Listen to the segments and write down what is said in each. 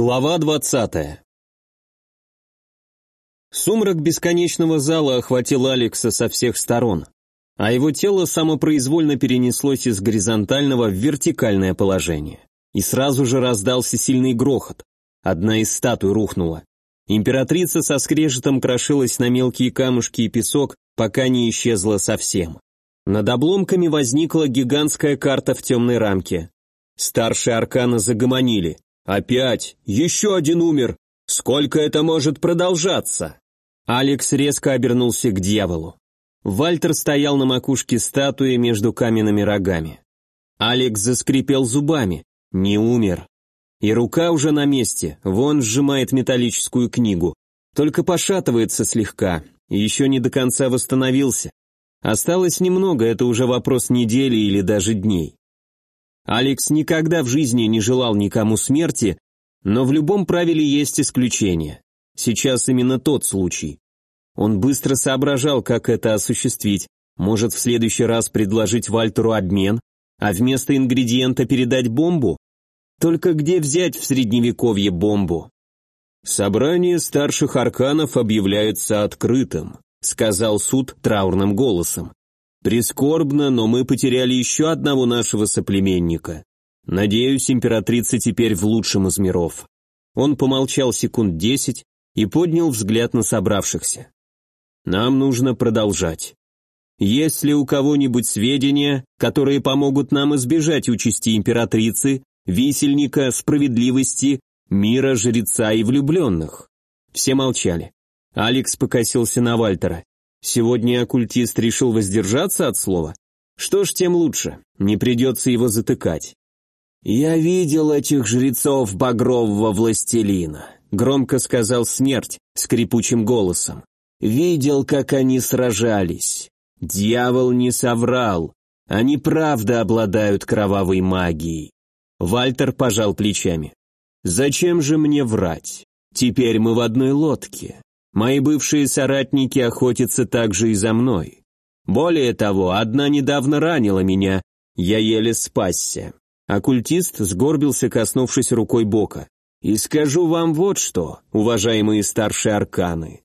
Глава двадцатая. Сумрак бесконечного зала охватил Алекса со всех сторон, а его тело самопроизвольно перенеслось из горизонтального в вертикальное положение. И сразу же раздался сильный грохот. Одна из статуй рухнула. Императрица со скрежетом крошилась на мелкие камушки и песок, пока не исчезла совсем. Над обломками возникла гигантская карта в темной рамке. Старшие арканы загомонили. «Опять! Еще один умер! Сколько это может продолжаться?» Алекс резко обернулся к дьяволу. Вальтер стоял на макушке статуи между каменными рогами. Алекс заскрипел зубами. Не умер. И рука уже на месте, вон сжимает металлическую книгу. Только пошатывается слегка, еще не до конца восстановился. Осталось немного, это уже вопрос недели или даже дней. Алекс никогда в жизни не желал никому смерти, но в любом правиле есть исключение. Сейчас именно тот случай. Он быстро соображал, как это осуществить. Может, в следующий раз предложить Вальтеру обмен, а вместо ингредиента передать бомбу? Только где взять в средневековье бомбу? «Собрание старших арканов объявляется открытым», сказал суд траурным голосом. Прискорбно, но мы потеряли еще одного нашего соплеменника. Надеюсь, императрица теперь в лучшем из миров. Он помолчал секунд десять и поднял взгляд на собравшихся. Нам нужно продолжать. Есть ли у кого-нибудь сведения, которые помогут нам избежать участи императрицы, висельника, справедливости, мира, жреца и влюбленных? Все молчали. Алекс покосился на Вальтера. Сегодня оккультист решил воздержаться от слова? Что ж, тем лучше, не придется его затыкать. «Я видел этих жрецов багрового властелина», — громко сказал смерть скрипучим голосом. «Видел, как они сражались. Дьявол не соврал. Они правда обладают кровавой магией». Вальтер пожал плечами. «Зачем же мне врать? Теперь мы в одной лодке. Мои бывшие соратники охотятся также и за мной. Более того, одна недавно ранила меня, я еле спасся. Оккультист сгорбился, коснувшись рукой бока. И скажу вам вот что, уважаемые старшие арканы.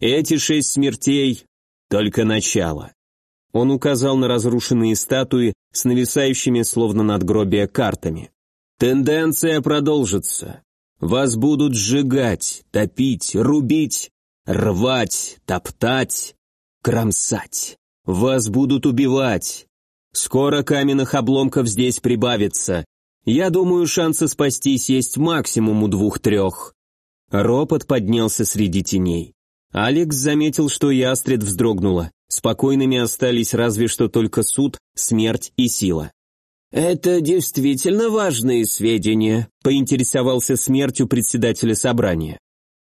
Эти шесть смертей — только начало. Он указал на разрушенные статуи с нависающими словно надгробия картами. Тенденция продолжится. Вас будут сжигать, топить, рубить, Рвать, топтать, кромсать. Вас будут убивать. Скоро каменных обломков здесь прибавится. Я думаю, шансы спастись есть максимум у двух-трех. Ропот поднялся среди теней. Алекс заметил, что ястреб вздрогнула. Спокойными остались разве что только суд, смерть и сила. «Это действительно важные сведения», — поинтересовался смертью председателя собрания.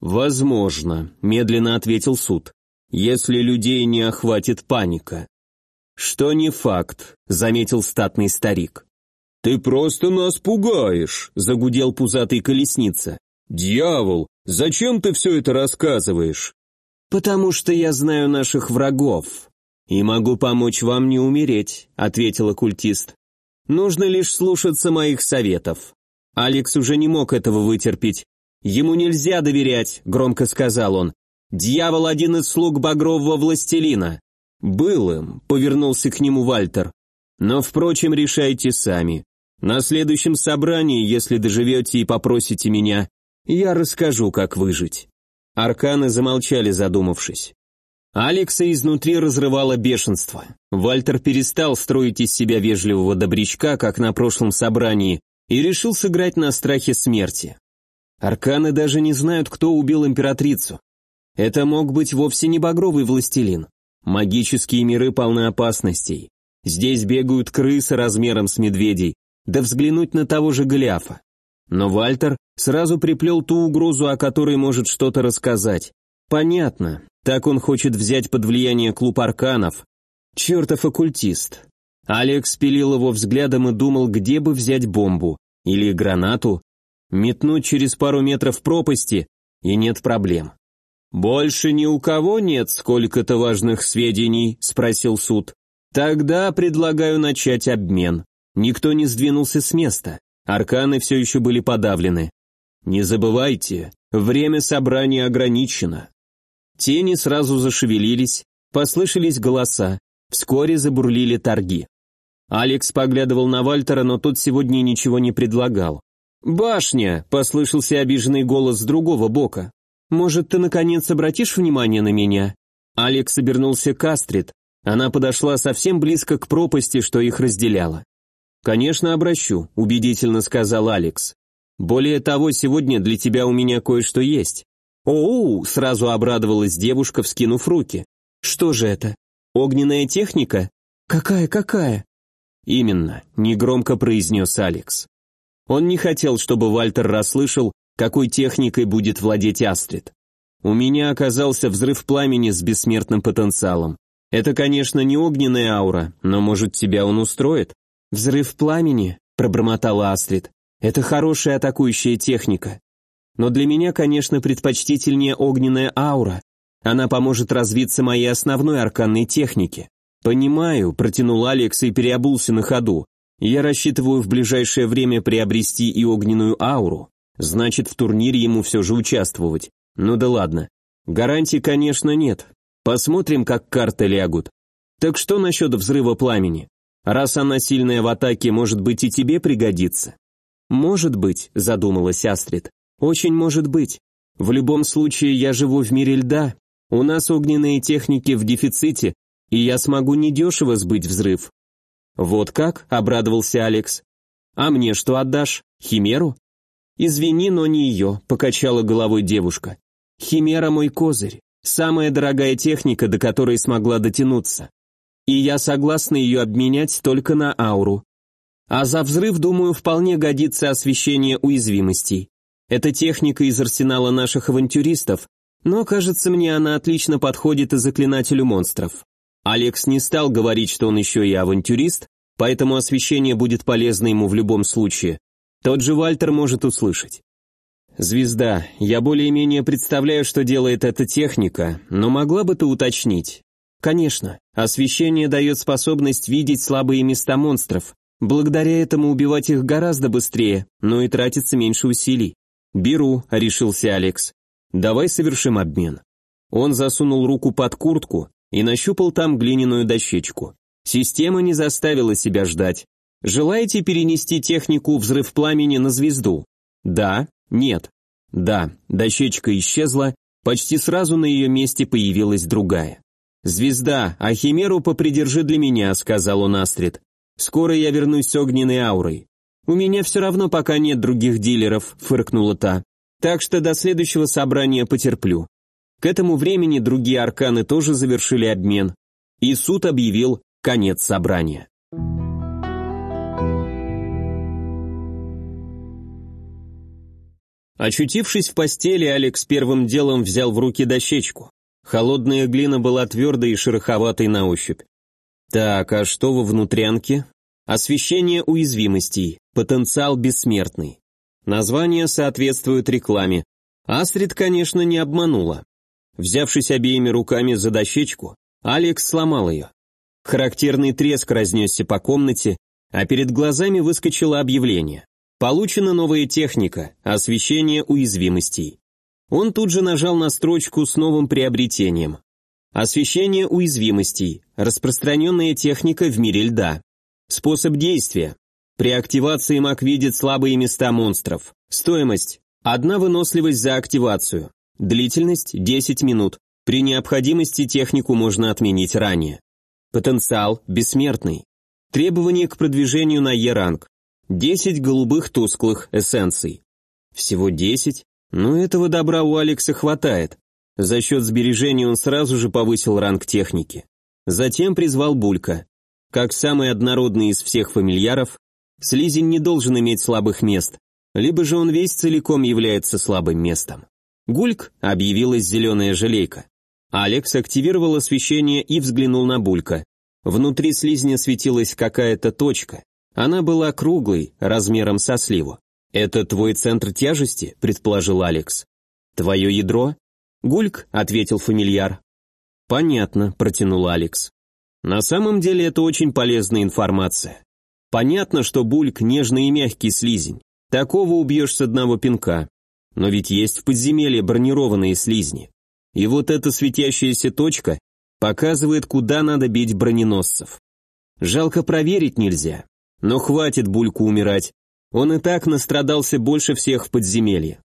«Возможно», — медленно ответил суд, «если людей не охватит паника». «Что не факт», — заметил статный старик. «Ты просто нас пугаешь», — загудел пузатый колесница. «Дьявол, зачем ты все это рассказываешь?» «Потому что я знаю наших врагов и могу помочь вам не умереть», — ответил оккультист. «Нужно лишь слушаться моих советов». Алекс уже не мог этого вытерпеть «Ему нельзя доверять», — громко сказал он. «Дьявол один из слуг багрового властелина». «Был им», — повернулся к нему Вальтер. «Но, впрочем, решайте сами. На следующем собрании, если доживете и попросите меня, я расскажу, как выжить». Арканы замолчали, задумавшись. Алекса изнутри разрывало бешенство. Вальтер перестал строить из себя вежливого добрячка, как на прошлом собрании, и решил сыграть на страхе смерти. Арканы даже не знают, кто убил императрицу. Это мог быть вовсе не багровый властелин. Магические миры полны опасностей. Здесь бегают крысы размером с медведей, да взглянуть на того же Голиафа. Но Вальтер сразу приплел ту угрозу, о которой может что-то рассказать. Понятно, так он хочет взять под влияние клуб арканов. Чертов оккультист. Алекс пилил его взглядом и думал, где бы взять бомбу. Или гранату, метнуть через пару метров пропасти, и нет проблем. «Больше ни у кого нет сколько-то важных сведений?» – спросил суд. «Тогда предлагаю начать обмен». Никто не сдвинулся с места. Арканы все еще были подавлены. «Не забывайте, время собрания ограничено». Тени сразу зашевелились, послышались голоса, вскоре забурлили торги. Алекс поглядывал на Вальтера, но тот сегодня ничего не предлагал. «Башня!» — послышался обиженный голос с другого бока. «Может, ты, наконец, обратишь внимание на меня?» Алекс обернулся к Астрид. Она подошла совсем близко к пропасти, что их разделяло. «Конечно, обращу», — убедительно сказал Алекс. «Более того, сегодня для тебя у меня кое-что есть». «Оу!» — сразу обрадовалась девушка, вскинув руки. «Что же это? Огненная техника? Какая, какая?» «Именно», — негромко произнес Алекс. Он не хотел, чтобы Вальтер расслышал, какой техникой будет владеть Астрид. У меня оказался взрыв пламени с бессмертным потенциалом. Это, конечно, не огненная аура, но, может, тебя он устроит? Взрыв пламени, пробормотала Астрид. Это хорошая атакующая техника. Но для меня, конечно, предпочтительнее огненная аура. Она поможет развиться моей основной арканной технике. Понимаю, протянул Алекс и переобулся на ходу. Я рассчитываю в ближайшее время приобрести и огненную ауру. Значит, в турнире ему все же участвовать. Ну да ладно. Гарантий, конечно, нет. Посмотрим, как карты лягут. Так что насчет взрыва пламени? Раз она сильная в атаке, может быть и тебе пригодится? Может быть, задумалась Астрид. Очень может быть. В любом случае, я живу в мире льда. У нас огненные техники в дефиците, и я смогу недешево сбыть взрыв. «Вот как?» — обрадовался Алекс. «А мне что отдашь? Химеру?» «Извини, но не ее», — покачала головой девушка. «Химера мой козырь, самая дорогая техника, до которой смогла дотянуться. И я согласна ее обменять только на ауру. А за взрыв, думаю, вполне годится освещение уязвимостей. Это техника из арсенала наших авантюристов, но, кажется мне, она отлично подходит и заклинателю монстров. Алекс не стал говорить, что он еще и авантюрист, поэтому освещение будет полезно ему в любом случае. Тот же Вальтер может услышать. «Звезда, я более-менее представляю, что делает эта техника, но могла бы ты уточнить?» «Конечно. Освещение дает способность видеть слабые места монстров. Благодаря этому убивать их гораздо быстрее, но и тратится меньше усилий». «Беру», — решился Алекс. «Давай совершим обмен». Он засунул руку под куртку и нащупал там глиняную дощечку. Система не заставила себя ждать. Желаете перенести технику взрыв пламени на звезду? Да, нет. Да, дощечка исчезла, почти сразу на ее месте появилась другая. «Звезда, а химеру попридержи для меня», — сказал он Астрид. «Скоро я вернусь с огненной аурой». «У меня все равно пока нет других дилеров», — фыркнула та. «Так что до следующего собрания потерплю. К этому времени другие арканы тоже завершили обмен, и суд объявил конец собрания. Очутившись в постели, Алекс первым делом взял в руки дощечку. Холодная глина была твердой и шероховатой на ощупь. Так, а что во внутрянке? Освещение уязвимостей, потенциал бессмертный. Название соответствует рекламе. Астрид, конечно, не обманула. Взявшись обеими руками за дощечку, Алекс сломал ее. Характерный треск разнесся по комнате, а перед глазами выскочило объявление. Получена новая техника – освещение уязвимостей. Он тут же нажал на строчку с новым приобретением. Освещение уязвимостей – распространенная техника в мире льда. Способ действия. При активации маг видит слабые места монстров. Стоимость – одна выносливость за активацию. Длительность – 10 минут. При необходимости технику можно отменить ранее. Потенциал – бессмертный. Требования к продвижению на Е-ранг. 10 голубых тусклых эссенций. Всего 10? Но этого добра у Алекса хватает. За счет сбережений он сразу же повысил ранг техники. Затем призвал Булька. Как самый однородный из всех фамильяров, слизень не должен иметь слабых мест, либо же он весь целиком является слабым местом. «Гульк!» — объявилась зеленая желейка. Алекс активировал освещение и взглянул на Булька. Внутри слизня светилась какая-то точка. Она была круглой, размером со сливу. «Это твой центр тяжести?» — предположил Алекс. «Твое ядро?» «Гульк», — ответил фамильяр. «Понятно», — протянул Алекс. «На самом деле это очень полезная информация. Понятно, что Бульк — нежный и мягкий слизень. Такого убьешь с одного пинка. Но ведь есть в подземелье бронированные слизни. И вот эта светящаяся точка показывает, куда надо бить броненосцев. Жалко проверить нельзя. Но хватит Бульку умирать. Он и так настрадался больше всех в подземелье.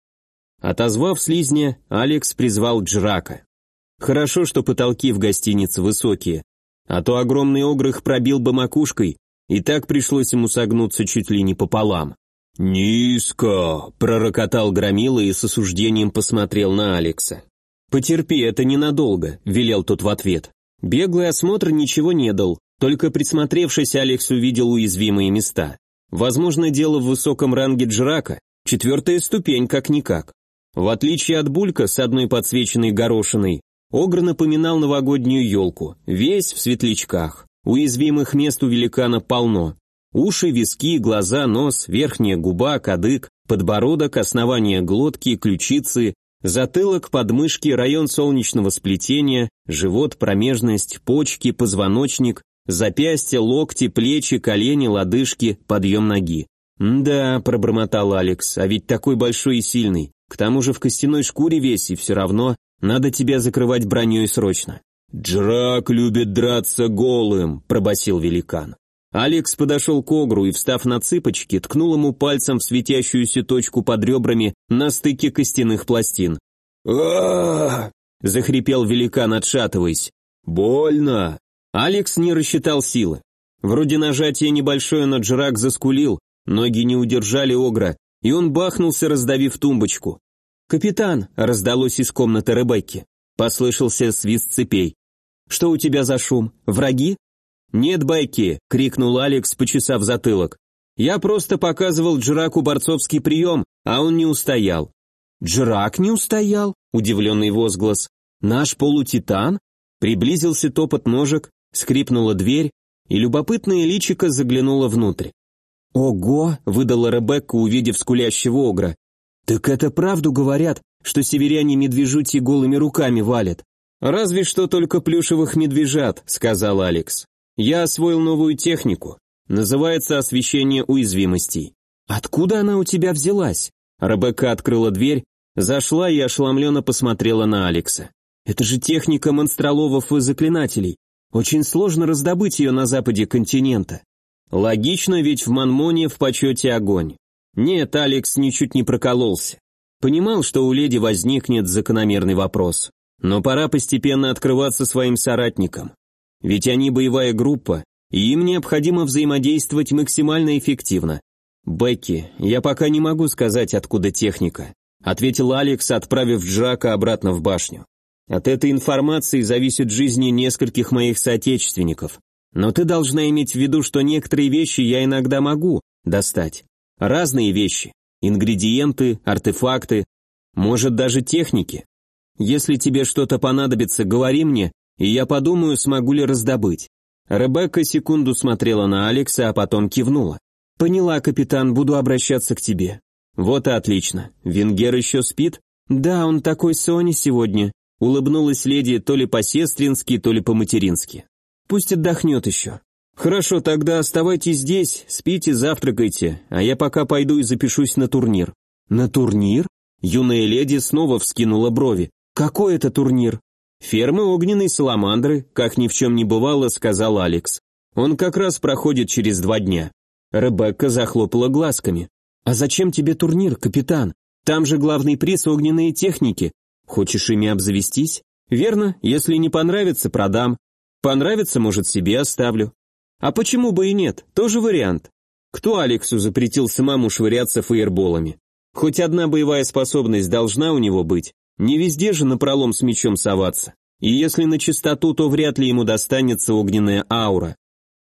Отозвав слизня, Алекс призвал Джрака. Хорошо, что потолки в гостинице высокие, а то огромный огрых пробил бы макушкой, и так пришлось ему согнуться чуть ли не пополам. «Низко!» — пророкотал Громила и с осуждением посмотрел на Алекса. «Потерпи, это ненадолго», — велел тот в ответ. Беглый осмотр ничего не дал, только присмотревшись, Алекс увидел уязвимые места. Возможно, дело в высоком ранге Джрака, четвертая ступень как-никак. В отличие от Булька с одной подсвеченной горошиной, Огр напоминал новогоднюю елку, весь в светлячках. Уязвимых мест у великана полно. Уши, виски, глаза, нос, верхняя губа, кадык, подбородок, основание глотки, ключицы, затылок, подмышки, район солнечного сплетения, живот, промежность, почки, позвоночник, запястья, локти, плечи, колени, лодыжки, подъем ноги. «Да», — пробормотал Алекс, — «а ведь такой большой и сильный. К тому же в костяной шкуре весь, и все равно надо тебя закрывать броней срочно». «Джрак любит драться голым», — пробасил великан. Алекс подошел к Огру и, встав на цыпочки, ткнул ему пальцем в светящуюся точку под ребрами на стыке костяных пластин. захрипел великан, отшатываясь. «Больно!» Алекс не рассчитал силы. Вроде нажатия небольшое, но Джрак заскулил, ноги не удержали Огра, и он бахнулся, раздавив тумбочку. «Капитан!» — раздалось из комнаты Ребекки. Послышался свист цепей. «Что у тебя за шум? Враги?» «Нет байки!» — крикнул Алекс, почесав затылок. «Я просто показывал Джираку борцовский прием, а он не устоял». «Джирак не устоял?» — удивленный возглас. «Наш полутитан?» Приблизился топот ножек, скрипнула дверь, и любопытное личико заглянуло внутрь. «Ого!» — выдала Ребекка, увидев скулящего огра. «Так это правду говорят, что северяне медвежути голыми руками валят?» «Разве что только плюшевых медвежат», — сказал Алекс. «Я освоил новую технику. Называется освещение уязвимостей». «Откуда она у тебя взялась?» Ребекка открыла дверь, зашла и ошеломленно посмотрела на Алекса. «Это же техника монстроловов и заклинателей. Очень сложно раздобыть ее на западе континента». Логично, ведь в Манмоне в почете огонь. Нет, Алекс ничуть не прокололся. Понимал, что у леди возникнет закономерный вопрос. Но пора постепенно открываться своим соратникам. Ведь они боевая группа, и им необходимо взаимодействовать максимально эффективно. «Бекки, я пока не могу сказать, откуда техника», ответил Алекс, отправив Джака обратно в башню. «От этой информации зависит жизни нескольких моих соотечественников. Но ты должна иметь в виду, что некоторые вещи я иногда могу достать. Разные вещи. Ингредиенты, артефакты, может даже техники. Если тебе что-то понадобится, говори мне, и я подумаю, смогу ли раздобыть». Ребекка секунду смотрела на Алекса, а потом кивнула. «Поняла, капитан, буду обращаться к тебе». «Вот и отлично. Венгер еще спит?» «Да, он такой Сони сегодня», — улыбнулась леди то ли по-сестрински, то ли по-матерински. «Пусть отдохнет еще». «Хорошо, тогда оставайтесь здесь, спите, завтракайте, а я пока пойду и запишусь на турнир». «На турнир?» Юная леди снова вскинула брови. «Какой это турнир?» «Фермы огненной саламандры», как ни в чем не бывало, сказал Алекс. «Он как раз проходит через два дня». Ребекка захлопала глазками. «А зачем тебе турнир, капитан? Там же главный приз огненные техники. Хочешь ими обзавестись? Верно, если не понравится, продам. Понравится, может, себе оставлю. А почему бы и нет, тоже вариант. Кто Алексу запретил самому швыряться фаерболами? Хоть одна боевая способность должна у него быть. Не везде же напролом с мечом соваться. И если на чистоту, то вряд ли ему достанется огненная аура.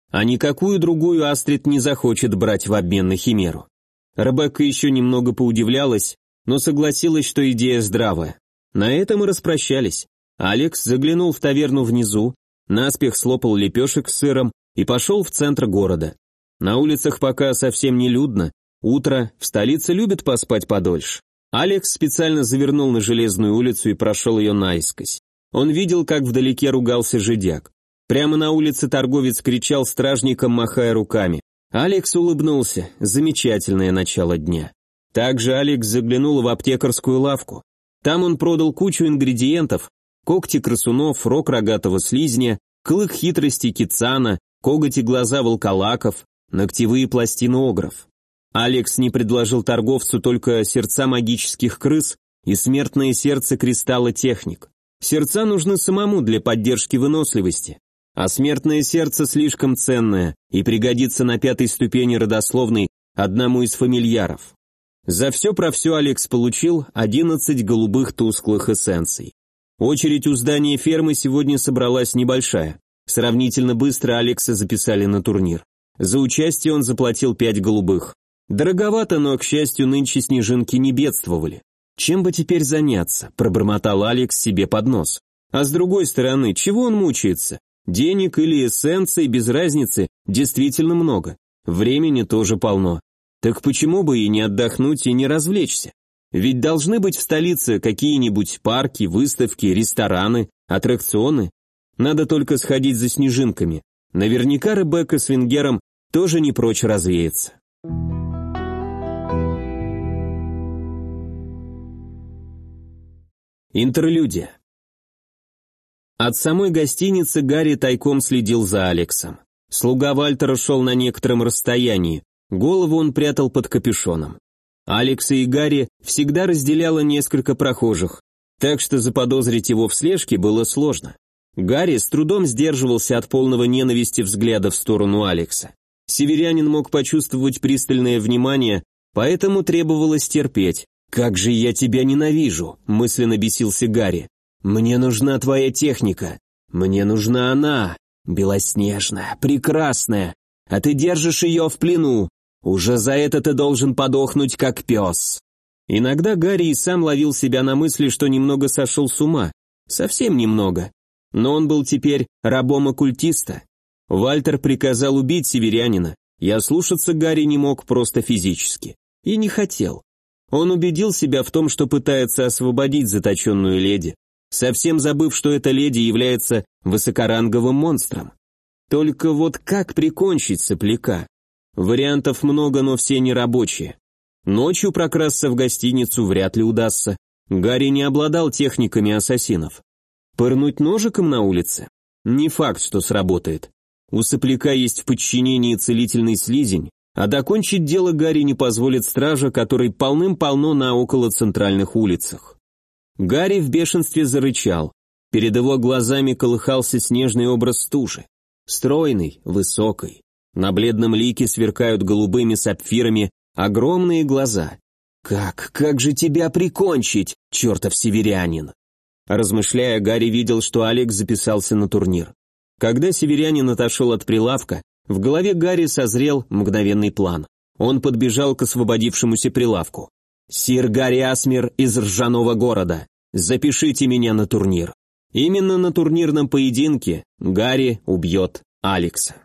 А никакую другую Астрид не захочет брать в обмен на химеру. Ребекка еще немного поудивлялась, но согласилась, что идея здравая. На этом и распрощались. Алекс заглянул в таверну внизу, наспех слопал лепешек с сыром и пошел в центр города. На улицах пока совсем не людно, утро, в столице любят поспать подольше. Алекс специально завернул на железную улицу и прошел ее наискось. Он видел, как вдалеке ругался жидяк. Прямо на улице торговец кричал стражникам, махая руками. Алекс улыбнулся. Замечательное начало дня. Также Алекс заглянул в аптекарскую лавку. Там он продал кучу ингредиентов, когти красунов, рог рогатого слизня, клык хитрости кицана, коготь и глаза волколаков, ногтевые пластины огров. Алекс не предложил торговцу только сердца магических крыс и смертное сердце кристалла техник. Сердца нужны самому для поддержки выносливости, а смертное сердце слишком ценное и пригодится на пятой ступени родословной одному из фамильяров. За все про все Алекс получил 11 голубых тусклых эссенций. Очередь у здания фермы сегодня собралась небольшая. Сравнительно быстро Алекса записали на турнир. За участие он заплатил 5 голубых. Дороговато, но, к счастью, нынче снежинки не бедствовали. Чем бы теперь заняться, пробормотал Алекс себе под нос. А с другой стороны, чего он мучается? Денег или эссенций, без разницы, действительно много. Времени тоже полно. Так почему бы и не отдохнуть и не развлечься? Ведь должны быть в столице какие-нибудь парки, выставки, рестораны, аттракционы. Надо только сходить за снежинками. Наверняка Ребекка с Венгером тоже не прочь развеяться. Интерлюдия. От самой гостиницы Гарри тайком следил за Алексом. Слуга Вальтера шел на некотором расстоянии, голову он прятал под капюшоном. Алекса и Гарри всегда разделяло несколько прохожих, так что заподозрить его в слежке было сложно. Гарри с трудом сдерживался от полного ненависти взгляда в сторону Алекса. Северянин мог почувствовать пристальное внимание, поэтому требовалось терпеть. «Как же я тебя ненавижу!» – мысленно бесился Гарри. «Мне нужна твоя техника. Мне нужна она. Белоснежная, прекрасная. А ты держишь ее в плену. Уже за это ты должен подохнуть, как пес». Иногда Гарри и сам ловил себя на мысли, что немного сошел с ума. Совсем немного. Но он был теперь рабом оккультиста. Вальтер приказал убить северянина, и ослушаться Гарри не мог просто физически. И не хотел. Он убедил себя в том, что пытается освободить заточенную леди, совсем забыв, что эта леди является высокоранговым монстром. Только вот как прикончить сопляка? Вариантов много, но все нерабочие. Ночью прокрасться в гостиницу вряд ли удастся. Гарри не обладал техниками ассасинов. Пырнуть ножиком на улице? Не факт, что сработает. У сопляка есть в подчинении целительный слизень, а докончить дело Гарри не позволит стража, который полным-полно на около центральных улицах. Гарри в бешенстве зарычал. Перед его глазами колыхался снежный образ стужи. Стройный, высокий. На бледном лике сверкают голубыми сапфирами огромные глаза. «Как, как же тебя прикончить, чертов северянин?» Размышляя, Гарри видел, что Алекс записался на турнир. Когда северянин отошел от прилавка, в голове Гарри созрел мгновенный план. Он подбежал к освободившемуся прилавку. «Сир Гарри Асмир из ржаного города, запишите меня на турнир». Именно на турнирном поединке Гарри убьет Алекса.